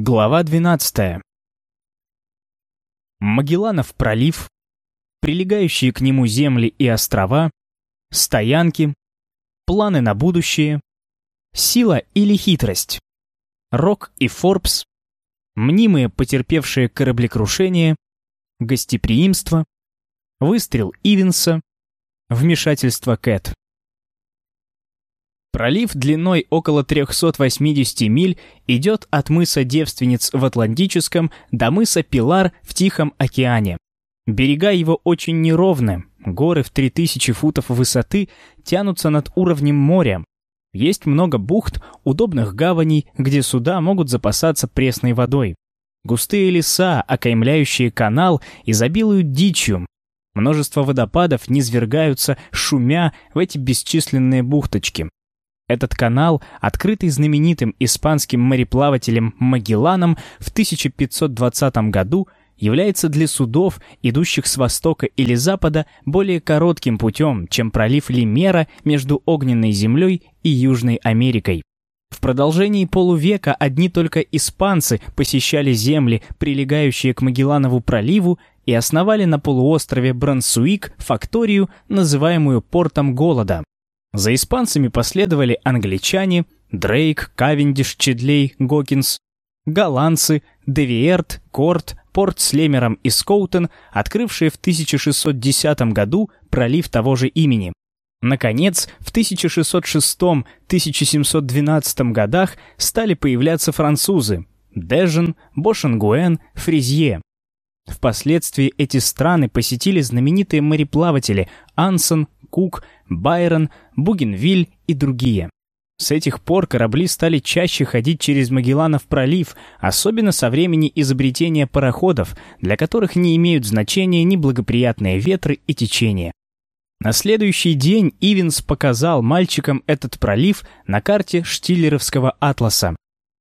Глава 12. Магелланов пролив, прилегающие к нему земли и острова, стоянки, планы на будущее, сила или хитрость, Рок и Форбс, мнимые потерпевшие кораблекрушение, гостеприимство, выстрел Ивенса, вмешательство Кэт. Пролив длиной около 380 миль идет от мыса Девственниц в Атлантическом до мыса Пилар в Тихом океане. Берега его очень неровны, горы в 3000 футов высоты тянутся над уровнем моря. Есть много бухт, удобных гаваней, где суда могут запасаться пресной водой. Густые леса, окаймляющие канал, изобилуют дичью. Множество водопадов низвергаются, шумя в эти бесчисленные бухточки. Этот канал, открытый знаменитым испанским мореплавателем Магелланом в 1520 году, является для судов, идущих с востока или запада, более коротким путем, чем пролив Лимера между Огненной землей и Южной Америкой. В продолжении полувека одни только испанцы посещали земли, прилегающие к Магелланову проливу, и основали на полуострове Брансуик факторию, называемую Портом Голода. За испанцами последовали англичане, Дрейк, Кавендиш, Чедлей, Гокинс, голландцы, Девиерт, Корт, порт с Лемером и Скоутен, открывшие в 1610 году пролив того же имени. Наконец, в 1606-1712 годах стали появляться французы – Дежен, Бошенгуэн, Фризье. Впоследствии эти страны посетили знаменитые мореплаватели Ансон, Кук, Байрон, Бугенвиль и другие. С этих пор корабли стали чаще ходить через Магелланов пролив, особенно со времени изобретения пароходов, для которых не имеют значения ни благоприятные ветры и течения. На следующий день Ивенс показал мальчикам этот пролив на карте Штиллеровского атласа.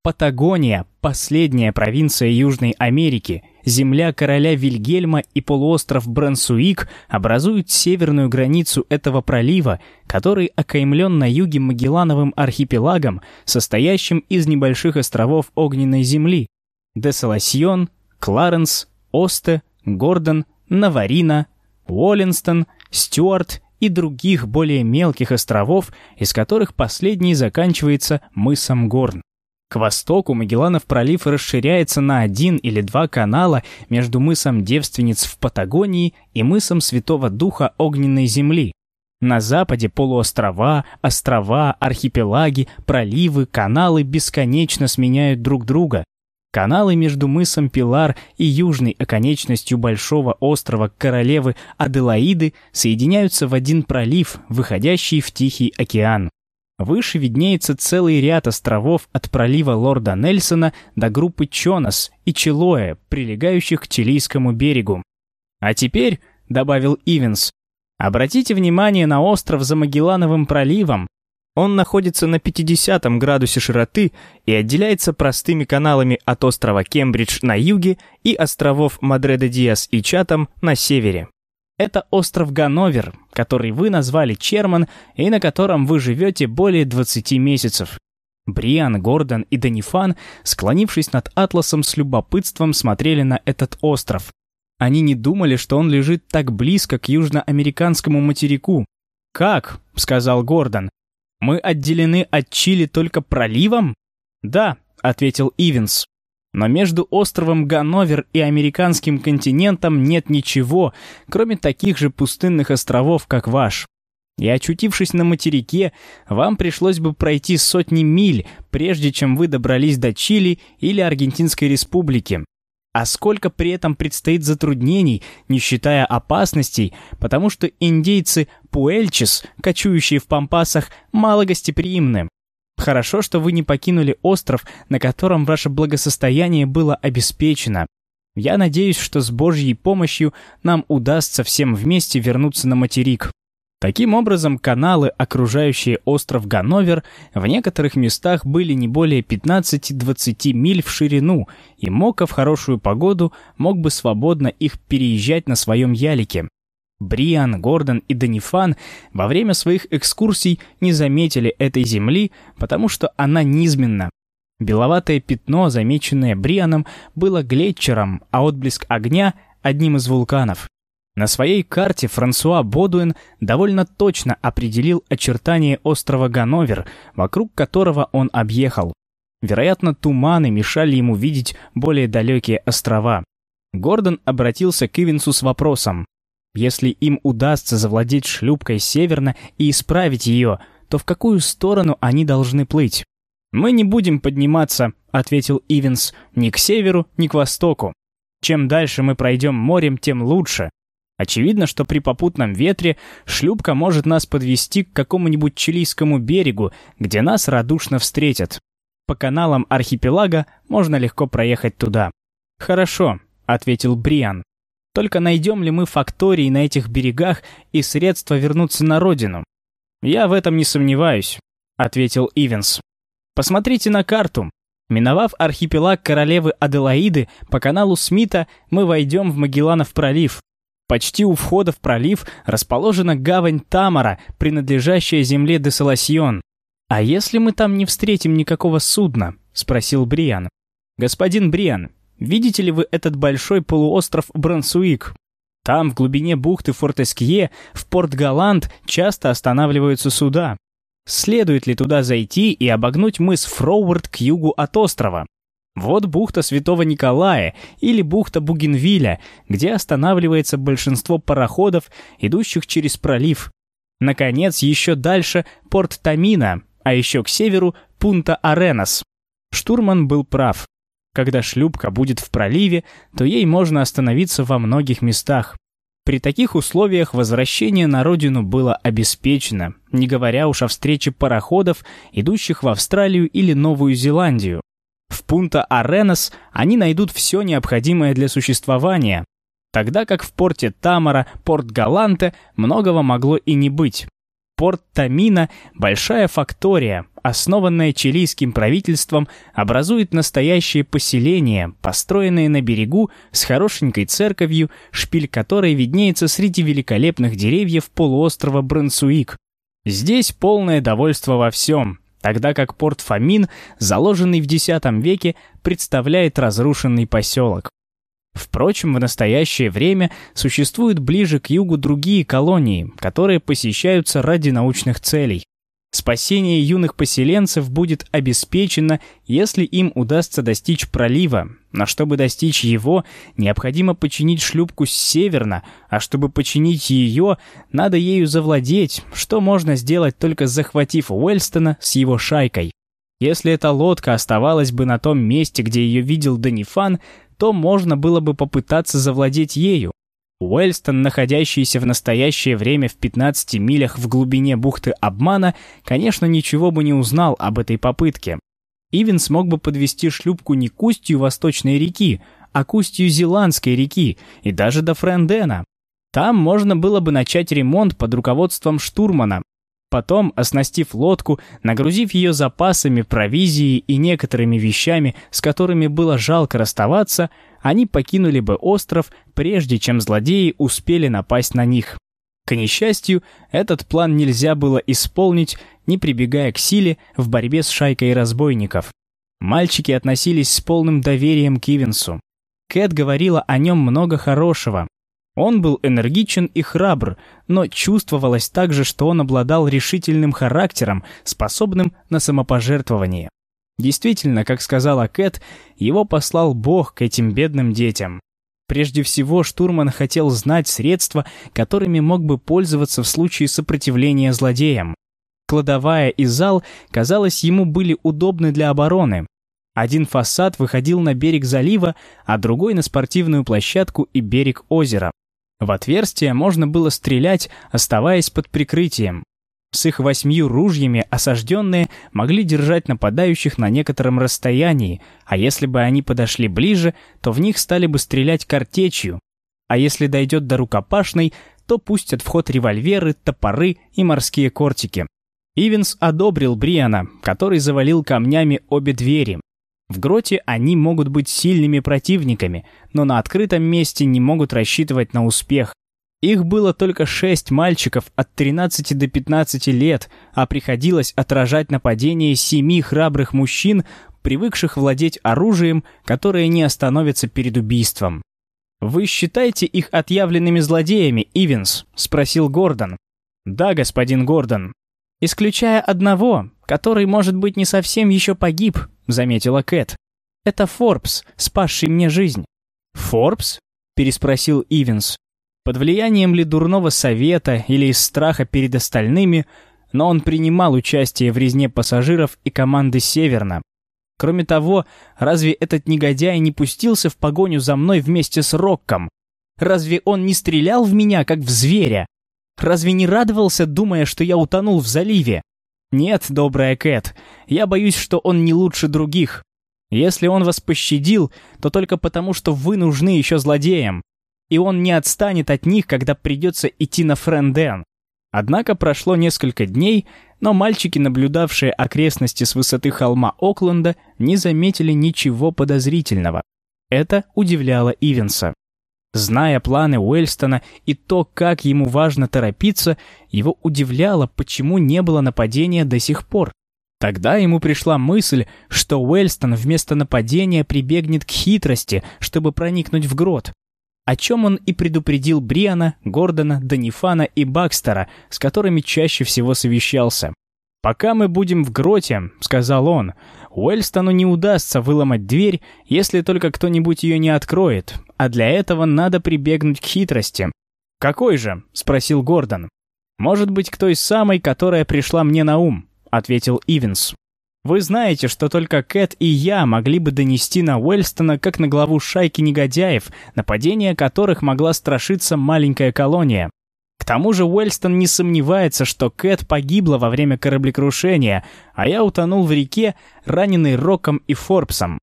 Патагония – последняя провинция Южной Америки – земля короля Вильгельма и полуостров Брансуик образуют северную границу этого пролива, который окаймлен на юге Магеллановым архипелагом, состоящим из небольших островов огненной земли – Десаласьон, Кларенс, Осте, Гордон, Наварина, Уоллинстон, Стюарт и других более мелких островов, из которых последний заканчивается мысом Горн. К востоку Магелланов пролив расширяется на один или два канала между мысом Девственниц в Патагонии и мысом Святого Духа Огненной Земли. На западе полуострова, острова, архипелаги, проливы, каналы бесконечно сменяют друг друга. Каналы между мысом Пилар и южной оконечностью большого острова Королевы Аделаиды соединяются в один пролив, выходящий в Тихий океан. Выше виднеется целый ряд островов от пролива Лорда Нельсона до группы Чонас и Чилоэ, прилегающих к Чилийскому берегу. А теперь, — добавил Ивенс, — обратите внимание на остров за Магеллановым проливом. Он находится на 50 градусе широты и отделяется простыми каналами от острова Кембридж на юге и островов Мадре-де-Диас и Чатам на севере. Это остров Ганновер, который вы назвали Черман и на котором вы живете более 20 месяцев. Бриан, Гордон и Данифан, склонившись над Атласом с любопытством, смотрели на этот остров. Они не думали, что он лежит так близко к южноамериканскому материку. «Как?» — сказал Гордон. «Мы отделены от Чили только проливом?» «Да», — ответил Ивенс. Но между островом Ганновер и американским континентом нет ничего, кроме таких же пустынных островов, как ваш. И очутившись на материке, вам пришлось бы пройти сотни миль, прежде чем вы добрались до Чили или Аргентинской республики. А сколько при этом предстоит затруднений, не считая опасностей, потому что индейцы Пуэльчес, кочующие в пампасах, мало гостеприимны. Хорошо, что вы не покинули остров, на котором ваше благосостояние было обеспечено. Я надеюсь, что с Божьей помощью нам удастся всем вместе вернуться на материк. Таким образом, каналы, окружающие остров Ганновер, в некоторых местах были не более 15-20 миль в ширину, и Мока в хорошую погоду мог бы свободно их переезжать на своем ялике. Бриан, Гордон и Данифан во время своих экскурсий не заметили этой земли, потому что она низменна. Беловатое пятно, замеченное Брианом, было глетчером, а отблеск огня — одним из вулканов. На своей карте Франсуа Бодуэн довольно точно определил очертания острова Ганновер, вокруг которого он объехал. Вероятно, туманы мешали ему видеть более далекие острова. Гордон обратился к Ивенсу с вопросом. Если им удастся завладеть шлюпкой северно и исправить ее, то в какую сторону они должны плыть? «Мы не будем подниматься», — ответил Ивенс, — «ни к северу, ни к востоку. Чем дальше мы пройдем морем, тем лучше. Очевидно, что при попутном ветре шлюпка может нас подвести к какому-нибудь чилийскому берегу, где нас радушно встретят. По каналам архипелага можно легко проехать туда. «Хорошо», — ответил Бриан. «Только найдем ли мы фактории на этих берегах и средства вернуться на родину?» «Я в этом не сомневаюсь», — ответил Ивенс. Посмотрите на карту. Миновав архипелаг королевы Аделаиды, по каналу Смита мы войдем в Магелланов пролив. Почти у входа в пролив расположена гавань Тамара, принадлежащая земле Десаласьон. «А если мы там не встретим никакого судна?» — спросил Бриан. «Господин Бриан, видите ли вы этот большой полуостров Брансуик? Там, в глубине бухты Форт-Эскье, в Порт-Галант, часто останавливаются суда. Следует ли туда зайти и обогнуть мыс Фроуэрд к югу от острова? Вот бухта Святого Николая или бухта Бугенвилля, где останавливается большинство пароходов, идущих через пролив. Наконец, еще дальше порт Тамина, а еще к северу Пунта Аренас. Штурман был прав. Когда шлюпка будет в проливе, то ей можно остановиться во многих местах. При таких условиях возвращение на родину было обеспечено, не говоря уж о встрече пароходов, идущих в Австралию или Новую Зеландию. В Пунта-Аренас они найдут все необходимое для существования, тогда как в порте Тамара, порт Галанте многого могло и не быть. Порт Тамина – большая фактория, основанная чилийским правительством, образует настоящее поселение, построенное на берегу с хорошенькой церковью, шпиль которой виднеется среди великолепных деревьев полуострова Брансуик. Здесь полное довольство во всем, тогда как порт Фомин, заложенный в X веке, представляет разрушенный поселок. Впрочем, в настоящее время существуют ближе к югу другие колонии, которые посещаются ради научных целей. Спасение юных поселенцев будет обеспечено, если им удастся достичь пролива, но чтобы достичь его, необходимо починить шлюпку с северно, а чтобы починить ее, надо ею завладеть, что можно сделать только захватив Уэльстона с его шайкой. Если эта лодка оставалась бы на том месте, где ее видел Данифан, то можно было бы попытаться завладеть ею. Уэльстон, находящийся в настоящее время в 15 милях в глубине бухты обмана, конечно, ничего бы не узнал об этой попытке. Ивен смог бы подвести шлюпку не к устью Восточной реки, а к устью Зеландской реки и даже до Френдена. Там можно было бы начать ремонт под руководством штурмана. Потом, оснастив лодку, нагрузив ее запасами, провизией и некоторыми вещами, с которыми было жалко расставаться, они покинули бы остров, прежде чем злодеи успели напасть на них. К несчастью, этот план нельзя было исполнить, не прибегая к силе в борьбе с шайкой разбойников. Мальчики относились с полным доверием к Ивенсу. Кэт говорила о нем много хорошего. Он был энергичен и храбр, но чувствовалось также, что он обладал решительным характером, способным на самопожертвование. Действительно, как сказала Кэт, его послал Бог к этим бедным детям. Прежде всего, штурман хотел знать средства, которыми мог бы пользоваться в случае сопротивления злодеям. Кладовая и зал, казалось, ему были удобны для обороны. Один фасад выходил на берег залива, а другой на спортивную площадку и берег озера. В отверстие можно было стрелять, оставаясь под прикрытием. С их восьмью ружьями осажденные могли держать нападающих на некотором расстоянии, а если бы они подошли ближе, то в них стали бы стрелять картечью. А если дойдет до рукопашной, то пустят в ход револьверы, топоры и морские кортики. Ивенс одобрил Бриана, который завалил камнями обе двери. В гроте они могут быть сильными противниками, но на открытом месте не могут рассчитывать на успех. Их было только шесть мальчиков от 13 до 15 лет, а приходилось отражать нападение семи храбрых мужчин, привыкших владеть оружием, которое не остановится перед убийством. «Вы считаете их отъявленными злодеями, Ивенс?» — спросил Гордон. «Да, господин Гордон». «Исключая одного, который, может быть, не совсем еще погиб», — заметила Кэт. «Это Форбс, спасший мне жизнь». «Форбс?» — переспросил Ивенс. Под влиянием ли дурного совета или из страха перед остальными, но он принимал участие в резне пассажиров и команды Северна. Кроме того, разве этот негодяй не пустился в погоню за мной вместе с Рокком? Разве он не стрелял в меня, как в зверя? Разве не радовался, думая, что я утонул в заливе? Нет, добрая Кэт, я боюсь, что он не лучше других. Если он вас пощадил, то только потому, что вы нужны еще злодеям и он не отстанет от них, когда придется идти на Френден. Однако прошло несколько дней, но мальчики, наблюдавшие окрестности с высоты холма Окленда, не заметили ничего подозрительного. Это удивляло Ивенса. Зная планы Уэльстона и то, как ему важно торопиться, его удивляло, почему не было нападения до сих пор. Тогда ему пришла мысль, что Уэльстон вместо нападения прибегнет к хитрости, чтобы проникнуть в грот о чем он и предупредил Бриана, Гордона, Данифана и Бакстера, с которыми чаще всего совещался. «Пока мы будем в гроте», — сказал он, — «Уэльстону не удастся выломать дверь, если только кто-нибудь ее не откроет, а для этого надо прибегнуть к хитрости». «Какой же?» — спросил Гордон. «Может быть, к той самой, которая пришла мне на ум», — ответил Ивенс. Вы знаете, что только Кэт и я могли бы донести на Уэльстона как на главу шайки негодяев, нападение которых могла страшиться маленькая колония. К тому же Уэльстон не сомневается, что Кэт погибла во время кораблекрушения, а я утонул в реке, раненый Роком и Форбсом.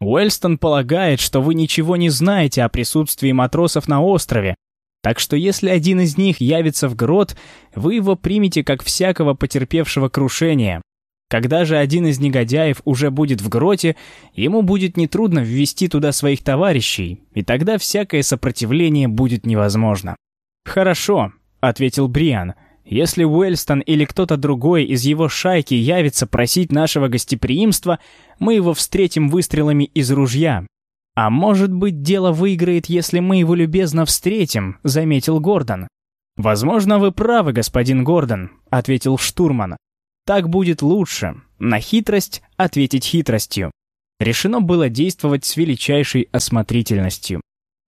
Уэльстон полагает, что вы ничего не знаете о присутствии матросов на острове, так что если один из них явится в грот, вы его примете как всякого потерпевшего крушения. Когда же один из негодяев уже будет в гроте, ему будет нетрудно ввести туда своих товарищей, и тогда всякое сопротивление будет невозможно. «Хорошо», — ответил Бриан, — «если Уэльстон или кто-то другой из его шайки явится просить нашего гостеприимства, мы его встретим выстрелами из ружья». «А может быть, дело выиграет, если мы его любезно встретим», — заметил Гордон. «Возможно, вы правы, господин Гордон», — ответил штурман. Так будет лучше. На хитрость ответить хитростью. Решено было действовать с величайшей осмотрительностью.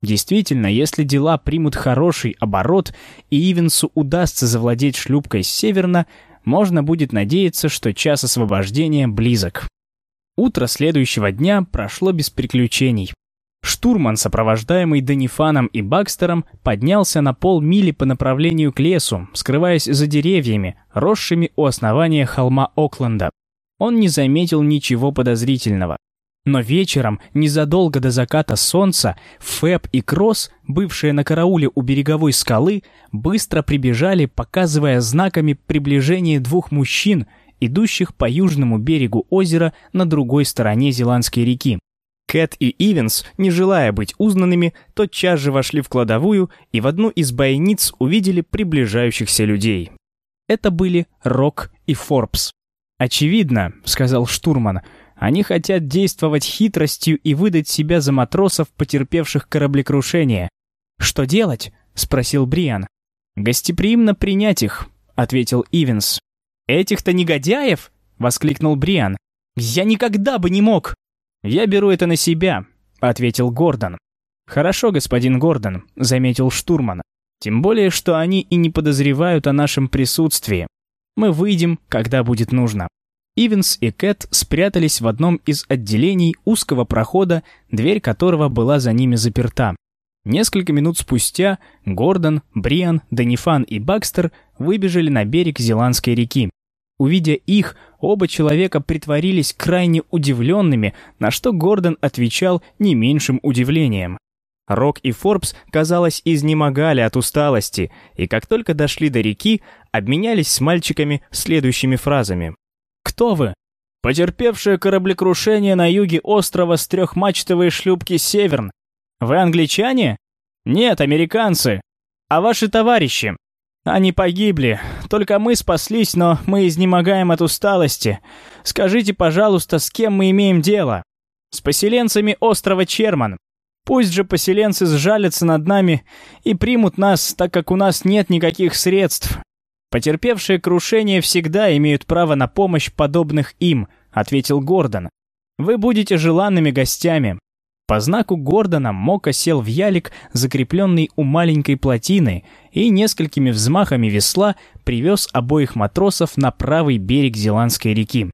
Действительно, если дела примут хороший оборот и Ивенсу удастся завладеть шлюпкой с северна, можно будет надеяться, что час освобождения близок. Утро следующего дня прошло без приключений. Штурман, сопровождаемый Данифаном и Бакстером, поднялся на полмили по направлению к лесу, скрываясь за деревьями, росшими у основания холма Окленда. Он не заметил ничего подозрительного. Но вечером, незадолго до заката солнца, Фэб и Кросс, бывшие на карауле у береговой скалы, быстро прибежали, показывая знаками приближение двух мужчин, идущих по южному берегу озера на другой стороне Зеландской реки. Кэт и Ивенс, не желая быть узнанными, тотчас же вошли в кладовую и в одну из бойниц увидели приближающихся людей. Это были Рок и Форбс. «Очевидно», — сказал штурман, — «они хотят действовать хитростью и выдать себя за матросов, потерпевших кораблекрушение». «Что делать?» — спросил Бриан. «Гостеприимно принять их», — ответил Ивенс. «Этих-то негодяев?» — воскликнул Бриан. «Я никогда бы не мог!» «Я беру это на себя», — ответил Гордон. «Хорошо, господин Гордон», — заметил штурман. «Тем более, что они и не подозревают о нашем присутствии. Мы выйдем, когда будет нужно». Ивенс и Кэт спрятались в одном из отделений узкого прохода, дверь которого была за ними заперта. Несколько минут спустя Гордон, Бриан, Данифан и Бакстер выбежали на берег Зеландской реки. Увидя их, оба человека притворились крайне удивленными, на что Гордон отвечал не меньшим удивлением. Рок и Форбс, казалось, изнемогали от усталости, и как только дошли до реки, обменялись с мальчиками следующими фразами. «Кто вы?» «Потерпевшие кораблекрушение на юге острова с трехмачтовой шлюпки «Северн». «Вы англичане?» «Нет, американцы». А ваши товарищи? Они погибли. Только мы спаслись, но мы изнемогаем от усталости. Скажите, пожалуйста, с кем мы имеем дело? С поселенцами острова Черман. Пусть же поселенцы сжалятся над нами и примут нас, так как у нас нет никаких средств. Потерпевшие крушение всегда имеют право на помощь подобных им, ответил Гордон. Вы будете желанными гостями. По знаку Гордона Мока сел в ялик, закрепленный у маленькой плотины, и несколькими взмахами весла привез обоих матросов на правый берег Зеландской реки.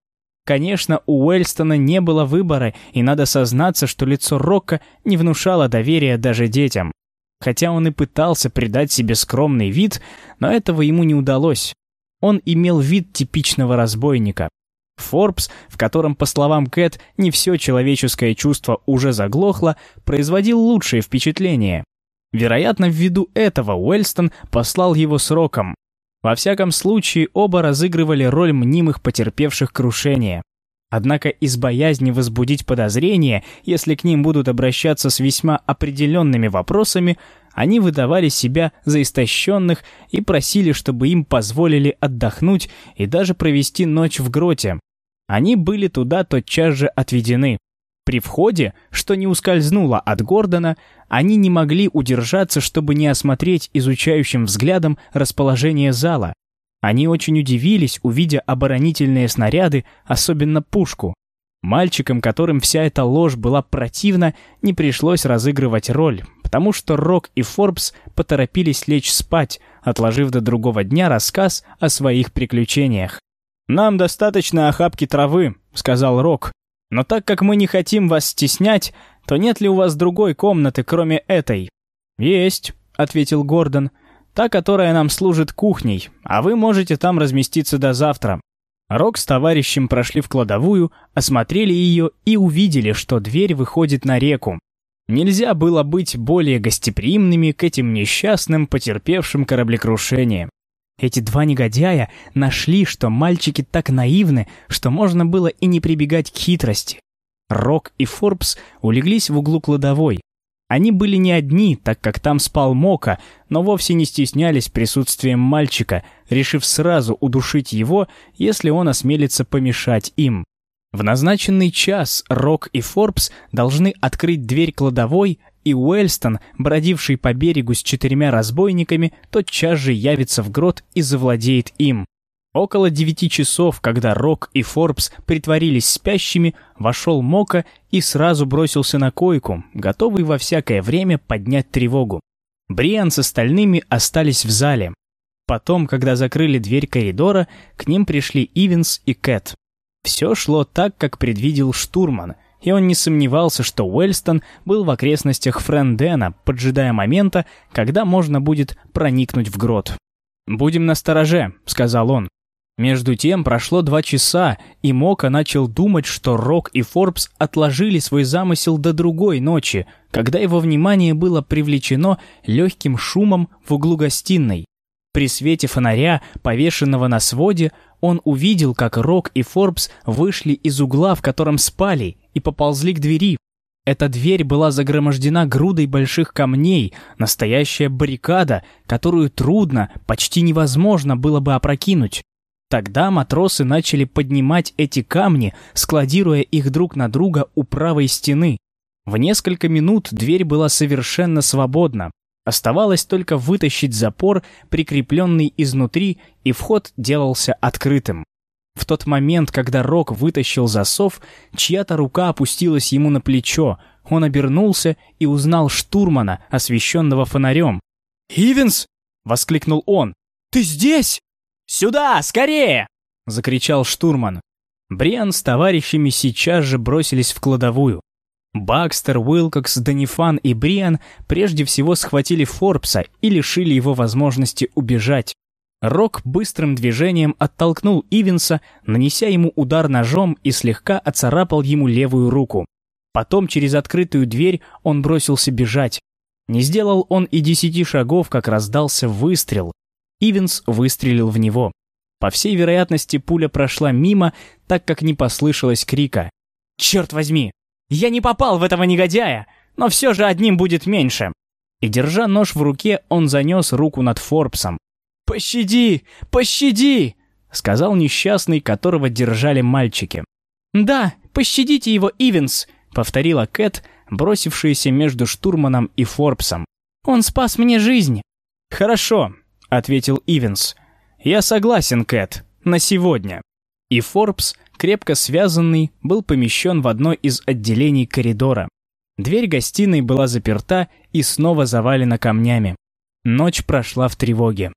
Конечно, у Уэльстона не было выбора, и надо сознаться, что лицо Рокка не внушало доверия даже детям. Хотя он и пытался придать себе скромный вид, но этого ему не удалось. Он имел вид типичного разбойника. Форбс, в котором, по словам Кэт, не все человеческое чувство уже заглохло, производил лучшее впечатление. Вероятно, ввиду этого Уэльстон послал его сроком. Во всяком случае, оба разыгрывали роль мнимых потерпевших крушение. Однако из боязни возбудить подозрения, если к ним будут обращаться с весьма определенными вопросами, они выдавали себя за истощенных и просили, чтобы им позволили отдохнуть и даже провести ночь в гроте. Они были туда тотчас же отведены. При входе, что не ускользнуло от Гордона, они не могли удержаться, чтобы не осмотреть изучающим взглядом расположение зала. Они очень удивились, увидя оборонительные снаряды, особенно пушку. Мальчикам, которым вся эта ложь была противна, не пришлось разыгрывать роль, потому что Рок и Форбс поторопились лечь спать, отложив до другого дня рассказ о своих приключениях. «Нам достаточно охапки травы», — сказал Рок. «Но так как мы не хотим вас стеснять, то нет ли у вас другой комнаты, кроме этой?» «Есть», — ответил Гордон. «Та, которая нам служит кухней, а вы можете там разместиться до завтра». Рок с товарищем прошли в кладовую, осмотрели ее и увидели, что дверь выходит на реку. Нельзя было быть более гостеприимными к этим несчастным, потерпевшим кораблекрушение. Эти два негодяя нашли, что мальчики так наивны, что можно было и не прибегать к хитрости. Рок и Форбс улеглись в углу кладовой. Они были не одни, так как там спал Мока, но вовсе не стеснялись присутствием мальчика, решив сразу удушить его, если он осмелится помешать им. В назначенный час Рок и Форбс должны открыть дверь кладовой, и Уэльстон, бродивший по берегу с четырьмя разбойниками, тотчас же явится в грот и завладеет им. Около девяти часов, когда Рок и Форбс притворились спящими, вошел Мока и сразу бросился на койку, готовый во всякое время поднять тревогу. Бриан с остальными остались в зале. Потом, когда закрыли дверь коридора, к ним пришли Ивенс и Кэт. Все шло так, как предвидел штурман, и он не сомневался, что Уэльстон был в окрестностях Френдена, поджидая момента, когда можно будет проникнуть в грот. «Будем настороже», — сказал он. Между тем прошло два часа, и Мока начал думать, что Рок и Форбс отложили свой замысел до другой ночи, когда его внимание было привлечено легким шумом в углу гостиной. При свете фонаря, повешенного на своде, он увидел, как Рок и Форбс вышли из угла, в котором спали, и поползли к двери. Эта дверь была загромождена грудой больших камней, настоящая баррикада, которую трудно, почти невозможно было бы опрокинуть. Тогда матросы начали поднимать эти камни, складируя их друг на друга у правой стены. В несколько минут дверь была совершенно свободна. Оставалось только вытащить запор, прикрепленный изнутри, и вход делался открытым. В тот момент, когда Рок вытащил засов, чья-то рука опустилась ему на плечо. Он обернулся и узнал штурмана, освещенного фонарем. «Ивенс!» — воскликнул он. «Ты здесь?» «Сюда, скорее!» — закричал штурман. Бриан с товарищами сейчас же бросились в кладовую. Бакстер, Уилкокс, Данифан и Бриан прежде всего схватили Форбса и лишили его возможности убежать. Рок быстрым движением оттолкнул Ивенса, нанеся ему удар ножом и слегка оцарапал ему левую руку. Потом через открытую дверь он бросился бежать. Не сделал он и десяти шагов, как раздался выстрел. Ивенс выстрелил в него. По всей вероятности, пуля прошла мимо, так как не послышалось крика. «Черт возьми! Я не попал в этого негодяя, но все же одним будет меньше. И, держа нож в руке, он занес руку над Форбсом. «Пощади! Пощади!» — сказал несчастный, которого держали мальчики. «Да, пощадите его, Ивенс!» — повторила Кэт, бросившаяся между штурманом и Форбсом. «Он спас мне жизнь!» «Хорошо», — ответил Ивенс. «Я согласен, Кэт, на сегодня». И Форбс, крепко связанный, был помещен в одно из отделений коридора. Дверь гостиной была заперта и снова завалена камнями. Ночь прошла в тревоге.